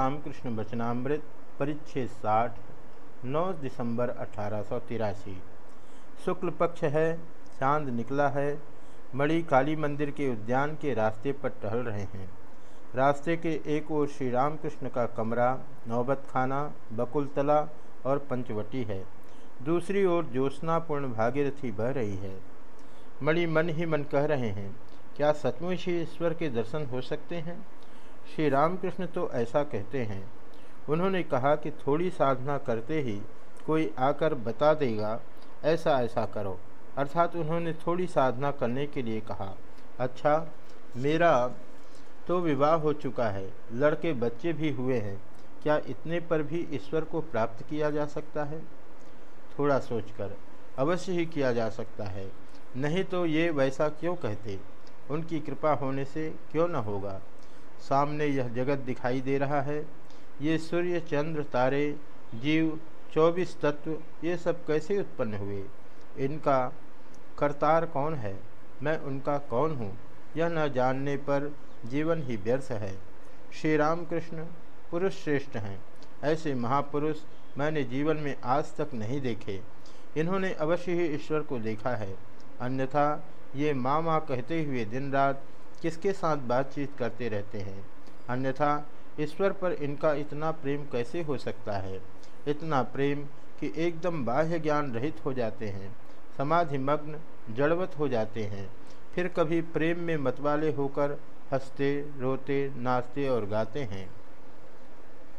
रामकृष्ण वचनामृत, परिच्छेद साठ, नौ दिसंबर अठारह सौ तिरासी। शुक्ल पक्ष है, चाँद निकला है, मणि काली मंदिर के उद्यान के रास्ते पर टहल रहे हैं। रास्ते के एक ओर श्री रामकृष्ण का कमरा, नौबत खाना, बकुलतला और पंचवटी है। दूसरी ओर ज्योत्नापूर्ण भागीरथी बह रही है। मणि मन ही मन कह रहे हैं, क्या सचमुच ही ईश्वर के दर्शन हो सकते हैं? श्री रामकृष्ण तो ऐसा कहते हैं। उन्होंने कहा कि थोड़ी साधना करते ही कोई आकर बता देगा, ऐसा ऐसा करो। अर्थात उन्होंने थोड़ी साधना करने के लिए कहा। अच्छा मेरा तो विवाह हो चुका है, लड़के बच्चे भी हुए हैं, क्या इतने पर भी ईश्वर को प्राप्त किया जा सकता है? थोड़ा सोचकर, अवश्य ही किया जा सकता है। नहीं तो ये वैसा क्यों कहते? उनकी कृपा होने से क्यों न होगा? सामने यह जगत दिखाई दे रहा है। ये सूर्य, चंद्र, तारे, जीव, चौबीस तत्व, ये सब कैसे उत्पन्न हुए? इनका करतार कौन है? मैं उनका कौन हूँ? यह न जानने पर जीवन ही व्यर्थ है। श्री रामकृष्ण पुरुष श्रेष्ठ हैं। ऐसे महापुरुष मैंने जीवन में आज तक नहीं देखे। इन्होंने अवश्य ही ईश्वर को देखा है। अन्यथा ये माँ माँ कहते हुए दिन रात किसके साथ बातचीत करते रहते हैं? अन्यथा, ईश्वर पर इनका इतना प्रेम कैसे हो सकता है? इतना प्रेम कि एकदम बाह्य ज्ञान रहित हो जाते हैं, समाधि मग्न, जड़वत हो जाते हैं। फिर कभी प्रेम में मतवाले होकर हँसते, रोते, नाचते और गाते हैं।